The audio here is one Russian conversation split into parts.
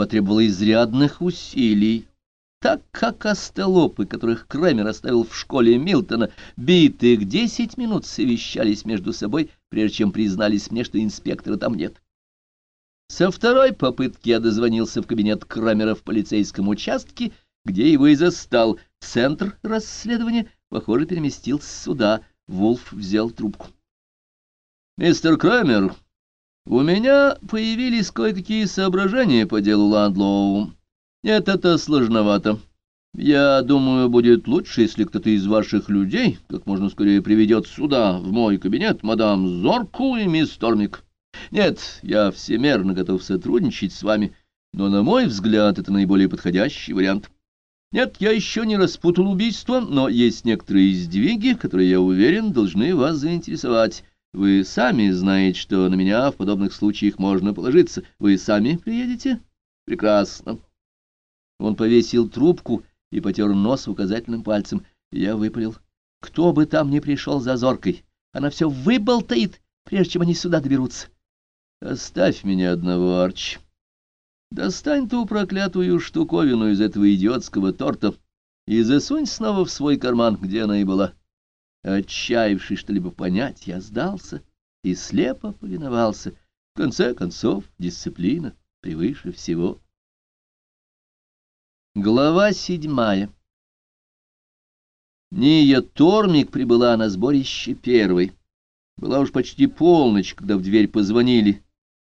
потребовало изрядных усилий, так как остолопы, которых Крамер оставил в школе Милтона, битых десять минут совещались между собой, прежде чем признались мне, что инспектора там нет. Со второй попытки я дозвонился в кабинет Крамера в полицейском участке, где его и застал. Центр расследования, похоже, переместился сюда. Вулф взял трубку. «Мистер Крамер, у меня появились кое-какие соображения по делу Ландлоу. Нет, это сложновато. Я думаю, будет лучше, если кто-то из ваших людей как можно скорее приведет сюда, в мой кабинет, мадам Зорку и мисс Тормик. Нет, я всемерно готов сотрудничать с вами, но, на мой взгляд, это наиболее подходящий вариант. Нет, я еще не распутал убийство, но есть некоторые сдвиги, которые, я уверен, должны вас заинтересовать. Вы сами знаете, что на меня в подобных случаях можно положиться. Вы сами приедете? Прекрасно. Он повесил трубку и потер нос указательным пальцем. Я выпалил. Кто бы там ни пришел за зоркой, она все выболтает, прежде чем они сюда доберутся. Оставь меня одного, Арч. Достань ту проклятую штуковину из этого идиотского торта и засунь снова в свой карман, где она и была. Отчаявшись что-либо понять, я сдался и слепо повиновался. В конце концов, дисциплина превыше всего. Глава седьмая Ния Тормик прибыла на сборище первой. Была уж почти полночь, когда в дверь позвонили,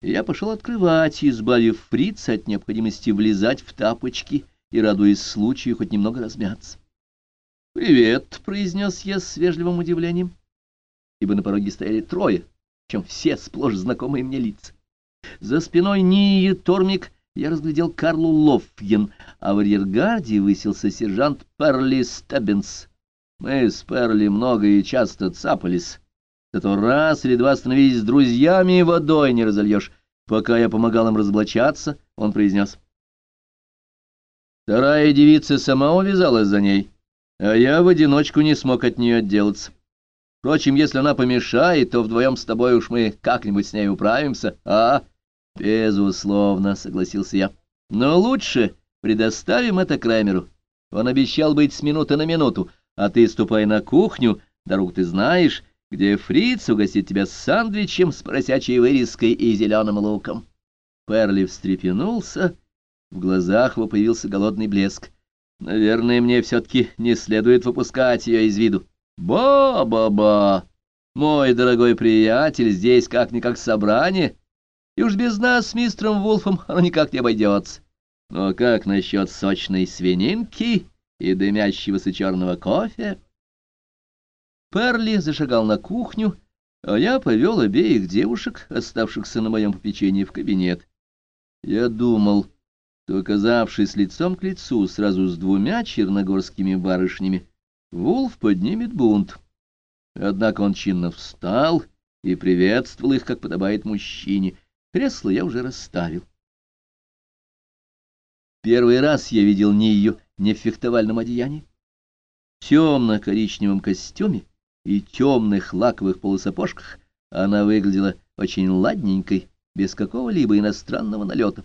и я пошел открывать, избавив фрица от необходимости влезать в тапочки и радуясь случаю хоть немного размяться. «Привет», — произнес я с вежливым удивлением, ибо на пороге стояли трое, чем все сплошь знакомые мне лица. За спиной Нии Тормик я разглядел Карлу Лофьен, а в арьергарде высился сержант Перли Стеббинс. Мы с Перли много и часто цапались. Зато раз или два становились друзьями, водой не разольешь. Пока я помогал им разоблачаться, он произнес. Вторая девица сама увязалась за ней а я в одиночку не смог от нее отделаться. Впрочем, если она помешает, то вдвоем с тобой уж мы как-нибудь с ней управимся, а? Безусловно, согласился я. Но лучше предоставим это Крамеру. Он обещал быть с минуты на минуту, а ты ступай на кухню, дорогу ты знаешь, где фриц угостит тебя сандвичем с поросячьей вырезкой и зеленым луком. Перли встрепенулся, в глазах его появился голодный блеск. Наверное, мне все-таки не следует выпускать ее из виду. Ба-ба-ба! Мой дорогой приятель, здесь как-никак собрание, и уж без нас с мистером Вулфом оно никак не обойдется. Но как насчет сочной свининки и дымящегося черного кофе? Перли зашагал на кухню, а я повел обеих девушек, оставшихся на моем попечении, в кабинет. Я думал то, оказавшись лицом к лицу сразу с двумя черногорскими барышнями, Вулф поднимет бунт. Однако он чинно встал и приветствовал их, как подобает мужчине. Кресло я уже расставил. Первый раз я видел Нию не в фехтовальном одеянии. В темно-коричневом костюме и темных лаковых полусапожках она выглядела очень ладненькой, без какого-либо иностранного налета.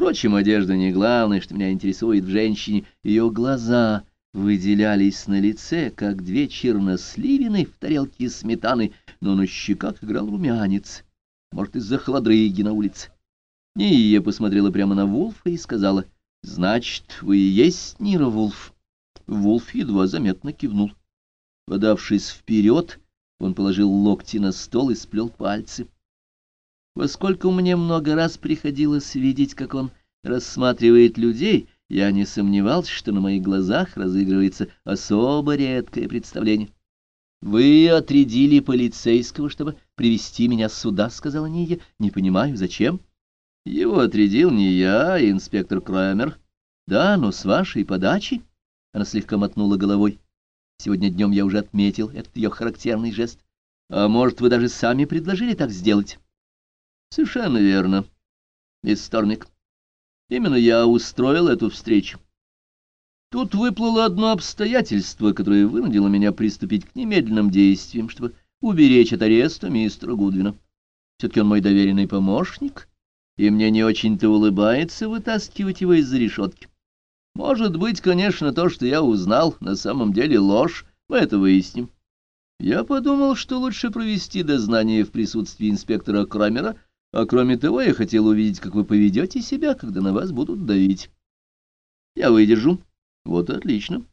Впрочем, одежда не главное, что меня интересует в женщине. Ее глаза выделялись на лице, как две черносливины в тарелке сметаны, но на щеках играл румянец. Может, из-за хладрыги на улице. Ния посмотрела прямо на Вулфа и сказала, «Значит, вы и есть Нира Вулф?» Вулф едва заметно кивнул. Подавшись вперед, он положил локти на стол и сплел пальцы. Поскольку мне много раз приходилось видеть, как он рассматривает людей, я не сомневался, что на моих глазах разыгрывается особо редкое представление. «Вы отрядили полицейского, чтобы привести меня сюда», — сказала Ния. «Не понимаю, зачем?» «Его отрядил не я, а инспектор Крамер». «Да, но с вашей подачи?» Она слегка мотнула головой. Сегодня днем я уже отметил этот ее характерный жест. «А может, вы даже сами предложили так сделать?» Совершенно верно, мисс Стормик. Именно я устроил эту встречу. Тут выплыло одно обстоятельство, которое вынудило меня приступить к немедленным действиям, чтобы уберечь от ареста мистера Гудвина. Все-таки он мой доверенный помощник, и мне не очень-то улыбается вытаскивать его из-за решетки. Может быть, конечно, то, что я узнал, на самом деле ложь, мы это выясним. Я подумал, что лучше провести дознание в присутствии инспектора Крамера, а кроме того, я хотел увидеть, как вы поведете себя, когда на вас будут давить. Я выдержу. Вот отлично.